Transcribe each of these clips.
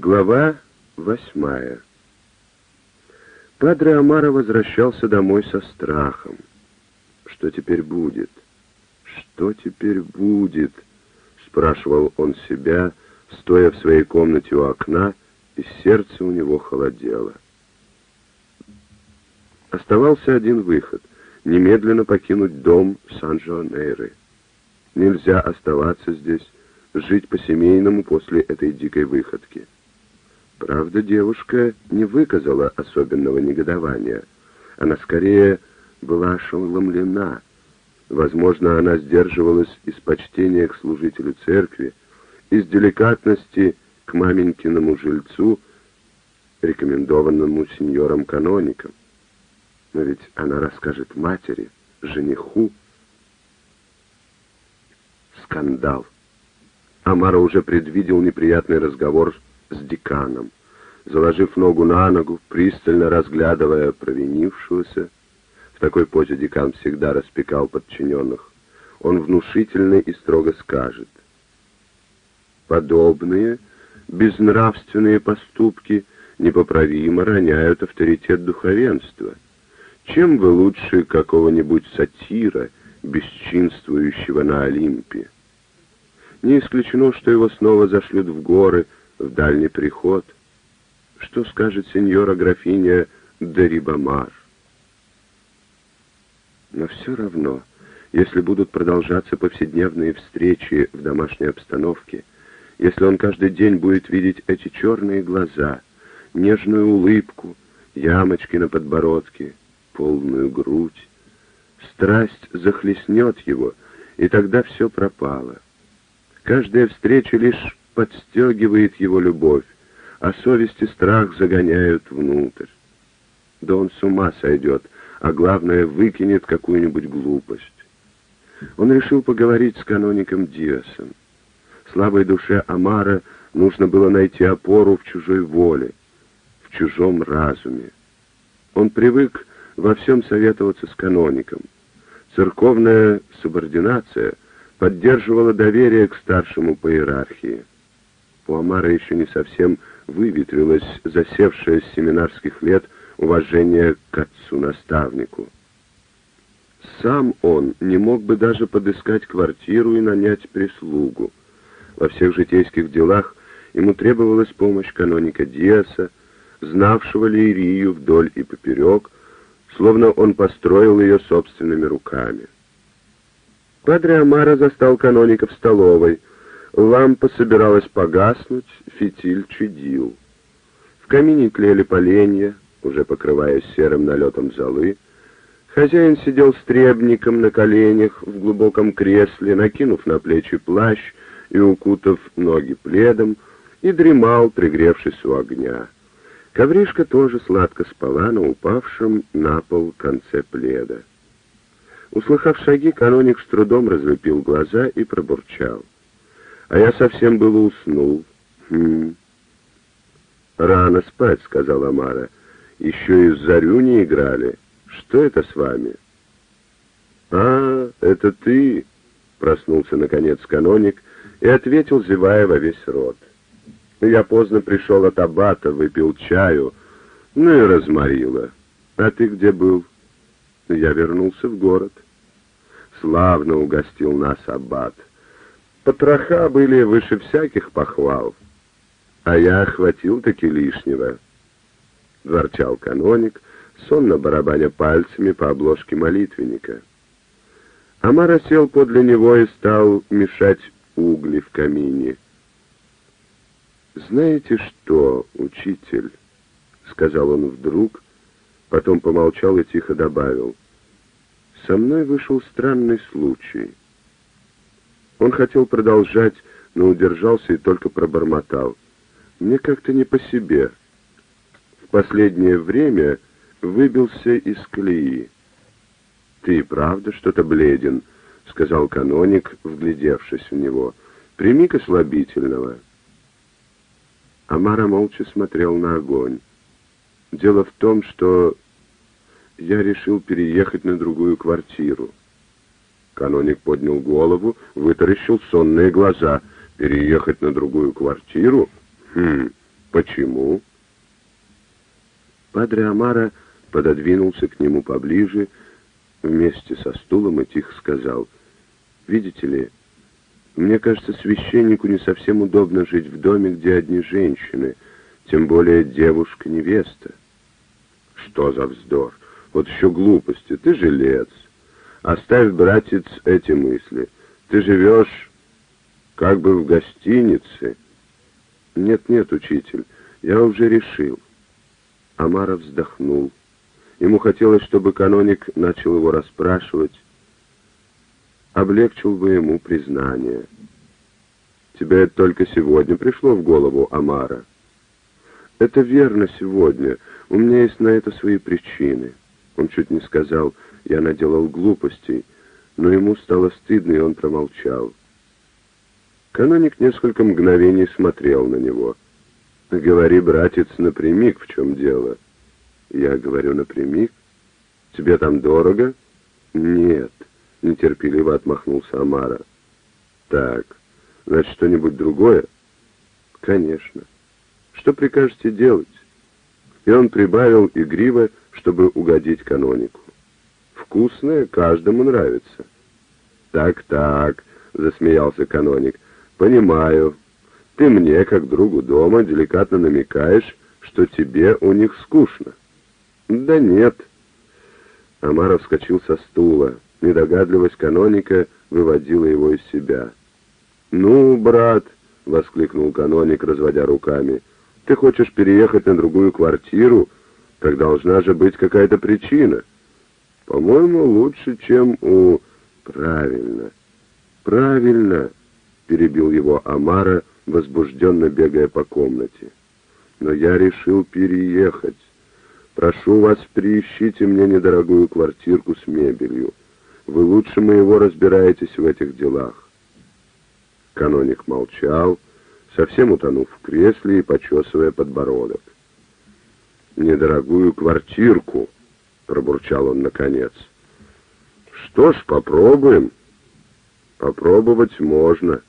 Глава восьмая Падре Амара возвращался домой со страхом. Что теперь будет? Что теперь будет? Спрашивал он себя, стоя в своей комнате у окна, и сердце у него холодело. Оставался один выход — немедленно покинуть дом Сан-Жуанейры. Нельзя оставаться здесь, жить по-семейному после этой дикой выходки. Правда, девушка не выказала особенного негодования. Она скорее была ошеломлена. Возможно, она сдерживалась из почтения к служителю церкви, из деликатности к маменькиному жильцу, рекомендованному сеньором-каноником. Но ведь она расскажет матери, жениху. Скандал. Амара уже предвидел неприятный разговор с деканом. Заложив ногу на ногу, пристально разглядывая провинившегося, в такой позе декан всегда распекал подчиненных, он внушительно и строго скажет. Подобные безнравственные поступки непоправимо роняют авторитет духовенства. Чем вы лучше какого-нибудь сатира, бесчинствующего на Олимпе? Не исключено, что его снова зашлют в горы, в дальний приход. Что скажет сеньора графиня Дерибамар? Но все равно, если будут продолжаться повседневные встречи в домашней обстановке, если он каждый день будет видеть эти черные глаза, нежную улыбку, ямочки на подбородке, полную грудь, страсть захлестнет его, и тогда все пропало. Каждая встреча лишь подстегивает его любовь, а совесть и страх загоняют внутрь. Да он с ума сойдет, а главное, выкинет какую-нибудь глупость. Он решил поговорить с каноником Диасом. Слабой душе Амара нужно было найти опору в чужой воле, в чужом разуме. Он привык во всем советоваться с каноником. Церковная субординация — поддерживала доверие к старшему по иерархии. У Амара еще не совсем выветрилось засевшее с семинарских лет уважение к отцу-наставнику. Сам он не мог бы даже подыскать квартиру и нанять прислугу. Во всех житейских делах ему требовалась помощь каноника Диаса, знавшего Лирию вдоль и поперек, словно он построил ее собственными руками. Падре Амара застал каноника в столовой. Лампа собиралась погаснуть, фитиль чудил. В камине тлели поленья, уже покрываясь серым налетом золы. Хозяин сидел с требником на коленях в глубоком кресле, накинув на плечи плащ и укутав ноги пледом, и дремал, пригревшись у огня. Ковришка тоже сладко спала на упавшем на пол конце пледа. Услыхав шаги, каноник с трудом разлепил глаза и пробурчал. А я совсем было уснул. Хм. Рано спать, сказала Мара. Еще и зарю не играли. Что это с вами? А, это ты, проснулся наконец каноник и ответил, зевая во весь рот. Я поздно пришел от аббата, выпил чаю, ну и разморила. А ты где был? Я вернулся в город. Славно угостил нас аббат. Потроха были выше всяких похвал. А я охватил таки лишнего. Ворчал каноник, сонно барабаня пальцами по обложке молитвенника. Амара сел подле него и стал мешать угли в камине. «Знаете что, учитель?» — сказал он вдруг, потом помолчал и тихо добавил. «Со мной вышел странный случай». Он хотел продолжать, но удержался и только пробормотал. «Мне как-то не по себе. В последнее время выбился из колеи». «Ты правда что-то бледен?» — сказал каноник, вглядевшись в него. «Прими-ка слабительного». Амара молча смотрел на огонь. Дело в том, что я решил переехать на другую квартиру. Каноник поднял голову, вытаращил сонные глаза. «Переехать на другую квартиру? Хм, Почему? Падре Амара пододвинулся к нему поближе, вместе со стулом и тихо сказал, «Видите ли, мне кажется, священнику не совсем удобно жить в доме, где одни женщины, тем более девушка-невеста». «Что за вздор? Вот еще глупости, ты жилец. Оставь, братец, эти мысли. Ты живешь как бы в гостинице». «Нет-нет, учитель, я уже решил». Амара вздохнул. Ему хотелось, чтобы каноник начал его расспрашивать, облегчил бы ему признание. «Тебе это только сегодня пришло в голову, Амара?» «Это верно сегодня. У меня есть на это свои причины». Он чуть не сказал, я наделал глупостей, но ему стало стыдно, и он промолчал. Каноник несколько мгновений смотрел на него. «Говори, братец, напрямик, в чем дело?» Я говорю напрямик. Тебе там дорого? Нет, нетерпеливо отмахнулся Амара. Так, значит, что-нибудь другое? Конечно. Что прикажете делать? И он прибавил игриво, чтобы угодить канонику. Вкусное каждому нравится. Так-так, засмеялся каноник. Понимаю. Ты мне, как другу дома, деликатно намекаешь, что тебе у них скучно. «Да нет». Амаров вскочил со стула. Недогадливость каноника выводила его из себя. «Ну, брат», — воскликнул каноник, разводя руками, — «ты хочешь переехать на другую квартиру? Так должна же быть какая-то причина. По-моему, лучше, чем у...» «Правильно, правильно», — перебил его Амара, возбужденно бегая по комнате. «Но я решил переехать. Прошу вас, приищите мне недорогую квартирку с мебелью. Вы лучше моего разбираетесь в этих делах. Каноник молчал, совсем утонув в кресле и почесывая подбородок. «Недорогую квартирку», — пробурчал он наконец. «Что ж, попробуем». «Попробовать можно».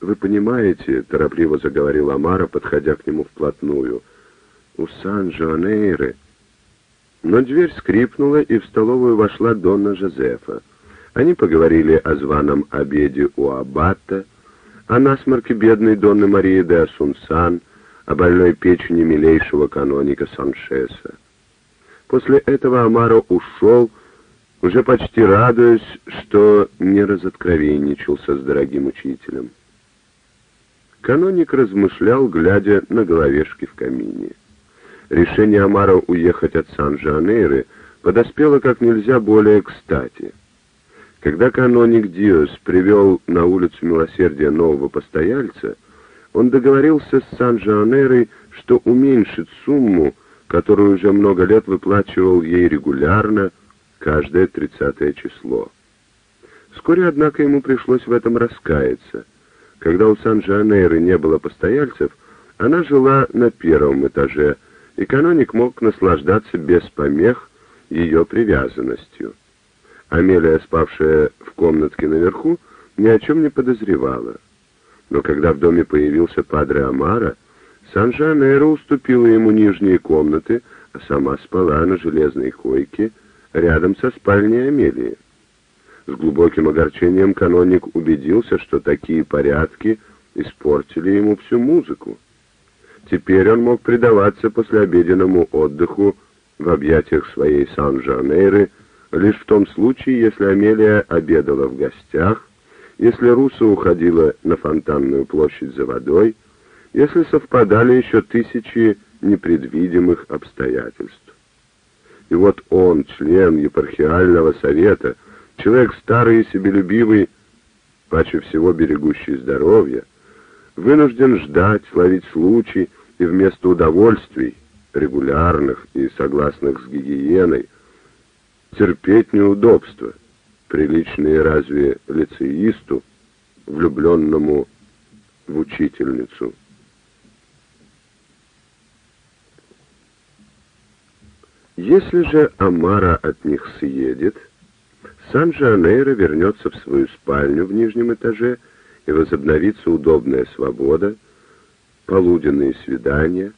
«Вы понимаете», — торопливо заговорил Амара, подходя к нему вплотную, — у Сан-Жуанейры. Но дверь скрипнула, и в столовую вошла Донна Жозефа. Они поговорили о званом обеде у Аббата, о насморке бедной Донны Марии де Асунсан, о больной печени милейшего каноника Саншеса. После этого Амаро ушел, уже почти радуясь, что не разоткровенничался с дорогим учителем. Каноник размышлял, глядя на головешки в камине. Решение Амара уехать от Сан-Жанейры подоспело как нельзя более кстати. Когда каноник Диос привел на улицу Милосердия нового постояльца, он договорился с Сан-Жанейрой, что уменьшит сумму, которую уже много лет выплачивал ей регулярно, каждое тридцатое число. Вскоре, однако, ему пришлось в этом раскаяться. Когда у Сан-Жанейры не было постояльцев, она жила на первом этаже, и каноник мог наслаждаться без помех ее привязанностью. Амелия, спавшая в комнатке наверху, ни о чем не подозревала. Но когда в доме появился падре Амара, Сан-Жанейро уступила ему нижние комнаты, а сама спала на железной койке рядом со спальней Амелии. С глубоким огорчением каноник убедился, что такие порядки испортили ему всю музыку. Теперь он мог предаваться послеобеденному отдыху в объятиях своей Сан-Жанейры лишь в том случае, если Амелия обедала в гостях, если Руса уходила на фонтанную площадь за водой, если совпадали еще тысячи непредвидимых обстоятельств. И вот он, член епархиального совета, человек старый и себелюбивый, паче всего берегущий здоровье, вынужден ждать, ловить случай и вместо удовольствий, регулярных и согласных с гигиеной, терпеть неудобства, приличные разве лицеисту, влюбленному в учительницу. Если же Амара от них съедет, Сан-Жанейро вернется в свою спальню в нижнем этаже и возобновится удобная свобода, полуденные свидания.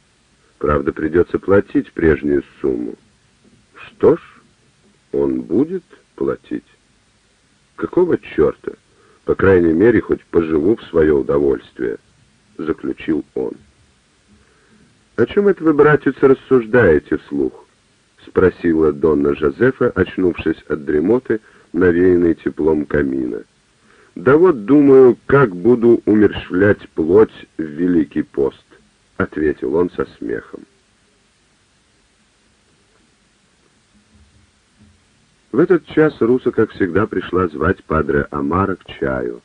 Правда, придется платить прежнюю сумму. Что ж, он будет платить. Какого черта? По крайней мере, хоть поживу в свое удовольствие, заключил он. О чем это вы, братец, рассуждаете вслух? Спросила Донна Жозефа, очнувшись от дремоты, навеянной теплом камина. «Да вот думаю, как буду умерщвлять плоть в Великий пост», — ответил он со смехом. В этот час Руса, как всегда, пришла звать падре Амара к чаю.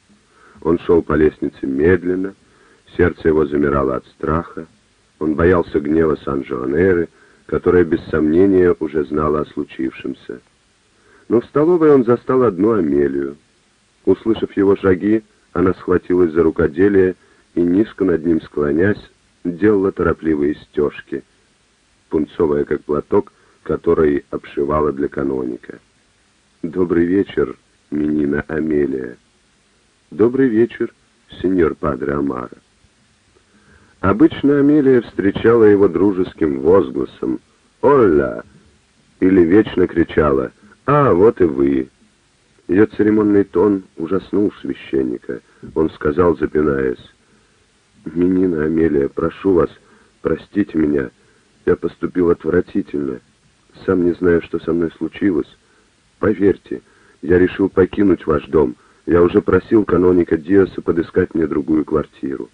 Он шел по лестнице медленно, сердце его замирало от страха, он боялся гнева Сан-Жуанеры, которая без сомнения уже знала о случившемся. Но в столовой он застал одну Амелию. Услышав его шаги, она схватилась за рукоделие и, низко над ним склонясь, делала торопливые стежки, пунцовая как платок, который обшивала для каноника. «Добрый вечер, Минина Амелия». «Добрый вечер, сеньор Падре Амара». Обычно Амелия встречала его дружеским возгласом «Оля!» или вечно кричала «А, вот и вы!». Ее церемонный тон ужаснул священника. Он сказал, запинаясь, «Минина Амелия, прошу вас, простите меня, я поступил отвратительно, сам не знаю, что со мной случилось». Поверьте, я решил покинуть ваш дом. Я уже просил каноника Диаса подыскать мне другую квартиру.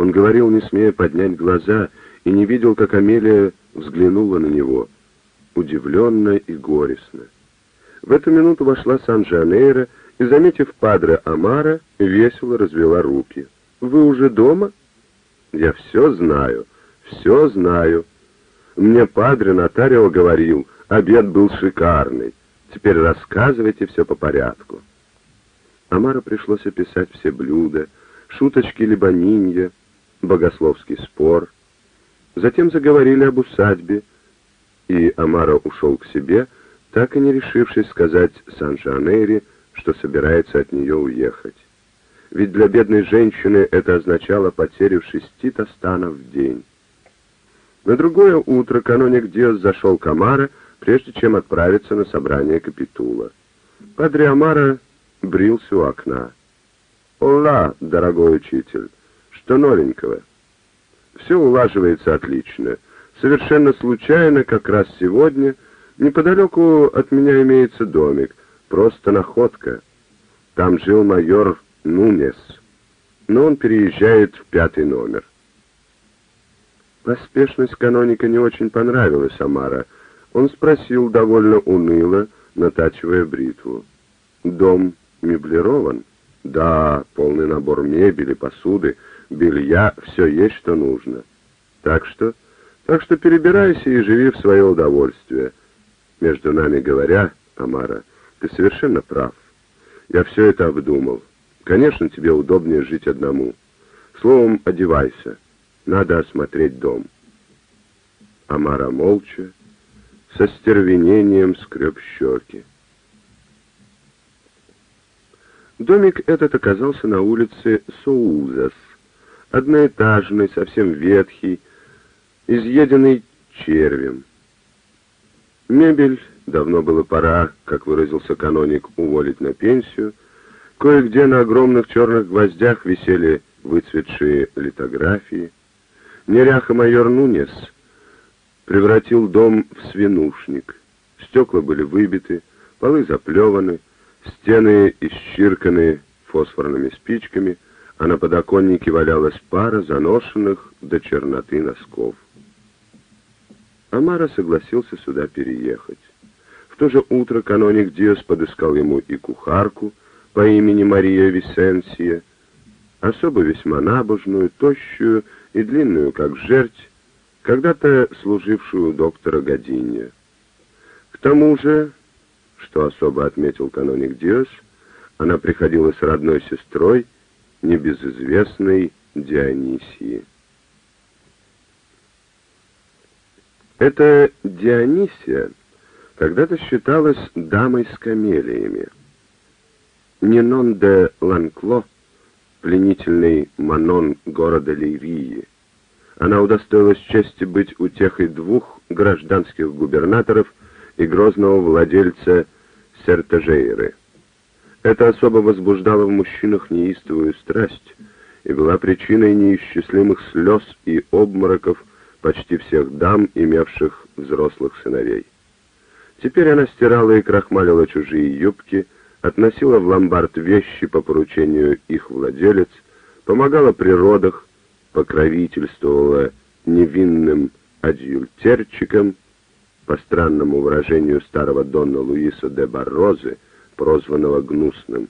Он говорил, не смея поднять глаза, и не видел, как Амелия взглянула на него, удивленно и горестно. В эту минуту вошла Сан-Жанейро и, заметив падре Амара, весело развела руки. «Вы уже дома?» «Я все знаю, все знаю. Мне падре Нотарио говорил, Обед был шикарный. Теперь рассказывайте все по порядку. Амара пришлось описать все блюда, шуточки либонинья, богословский спор. Затем заговорили об усадьбе, и Амара ушел к себе, так и не решившись сказать Сан-Жанейре, что собирается от нее уехать. Ведь для бедной женщины это означало потерю шести тостанов в день. На другое утро каноник Диас зашел к Амара, прежде чем отправиться на собрание капитула. Падре Амара брился у окна. «Ола, дорогой учитель, что новенького?» «Все улаживается отлично. Совершенно случайно, как раз сегодня, неподалеку от меня имеется домик, просто находка. Там жил майор Нунес, но он переезжает в пятый номер». Поспешность каноника не очень понравилась Амара, — он спросил довольно уныло, натачивая бритву. «Дом меблирован?» «Да, полный набор мебели, посуды, белья, все есть, что нужно. Так что, так что перебирайся и живи в свое удовольствие. Между нами говоря, Амара, ты совершенно прав. Я все это обдумал. Конечно, тебе удобнее жить одному. Словом, одевайся. Надо осмотреть дом». Амара молча, со стервенением скреб щеки. Домик этот оказался на улице Соузас, одноэтажный, совсем ветхий, изъеденный червем. Мебель давно было пора, как выразился каноник, уволить на пенсию. Кое-где на огромных черных гвоздях висели выцветшие литографии. Неряха майор Нунес — превратил дом в свинушник. Стекла были выбиты, полы заплеваны, стены исчирканы фосфорными спичками, а на подоконнике валялась пара заношенных до черноты носков. Амара согласился сюда переехать. В то же утро каноник Диос подыскал ему и кухарку по имени Мария Висенсия, особо весьма набожную, тощую и длинную, как жерть, когда-то служившую доктора Годинья. К тому же, что особо отметил каноник Диос, она приходила с родной сестрой небезызвестной Дионисии. Эта Дионисия когда-то считалась дамой с камелиями. Нинон де Ланкло, пленительный Манон города Ливии. Она удостоилась чести быть утехой двух гражданских губернаторов и грозного владельца Сертежейры. Это особо возбуждало в мужчинах неистовую страсть и была причиной неисчислимых слез и обмороков почти всех дам, имевших взрослых сыновей. Теперь она стирала и крахмалила чужие юбки, относила в ломбард вещи по поручению их владелец, помогала при родах, покровительствовала невинным адъюльтерчикам, по странному выражению старого Дона Луиса де Баррозы, прозванного Гнусным,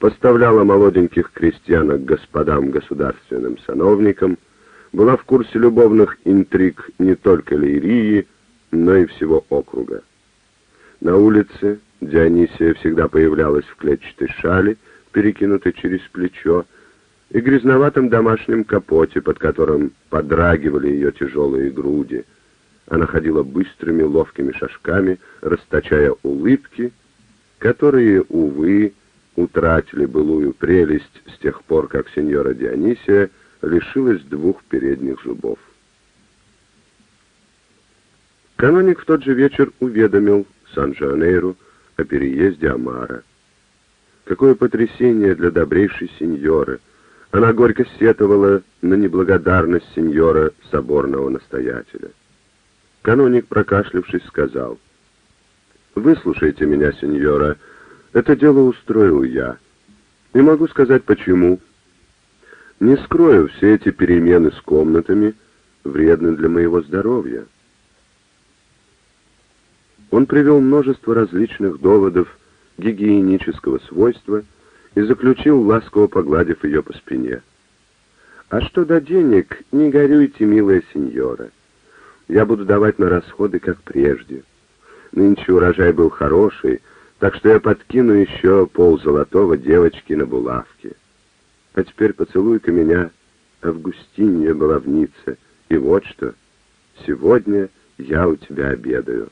поставляла молоденьких крестьянок господам государственным сановникам, была в курсе любовных интриг не только Лирии, но и всего округа. На улице Дионисия всегда появлялась в клетчатой шале, перекинутой через плечо, и грязноватом домашнем капоте, под которым подрагивали ее тяжелые груди. Она ходила быстрыми ловкими шажками, расточая улыбки, которые, увы, утратили былую прелесть с тех пор, как сеньора Дионисия лишилась двух передних зубов. Каноник в тот же вечер уведомил Сан-Жанейру о переезде Амара. Какое потрясение для добрейшей сеньоры! Она горько сетовала на неблагодарность сеньора соборного настоятеля. Каноник, прокашлявшись, сказал, «Выслушайте меня, сеньора, это дело устроил я. Не могу сказать, почему. Не скрою, все эти перемены с комнатами вредны для моего здоровья». Он привел множество различных доводов гигиенического свойства и заключил, ласково погладив ее по спине. «А что до денег, не горюйте, милая сеньора. Я буду давать на расходы, как прежде. Нынче урожай был хороший, так что я подкину еще пол золотого девочки на булавке. А теперь поцелуй-ка меня, Августинья Баловница, и вот что, сегодня я у тебя обедаю».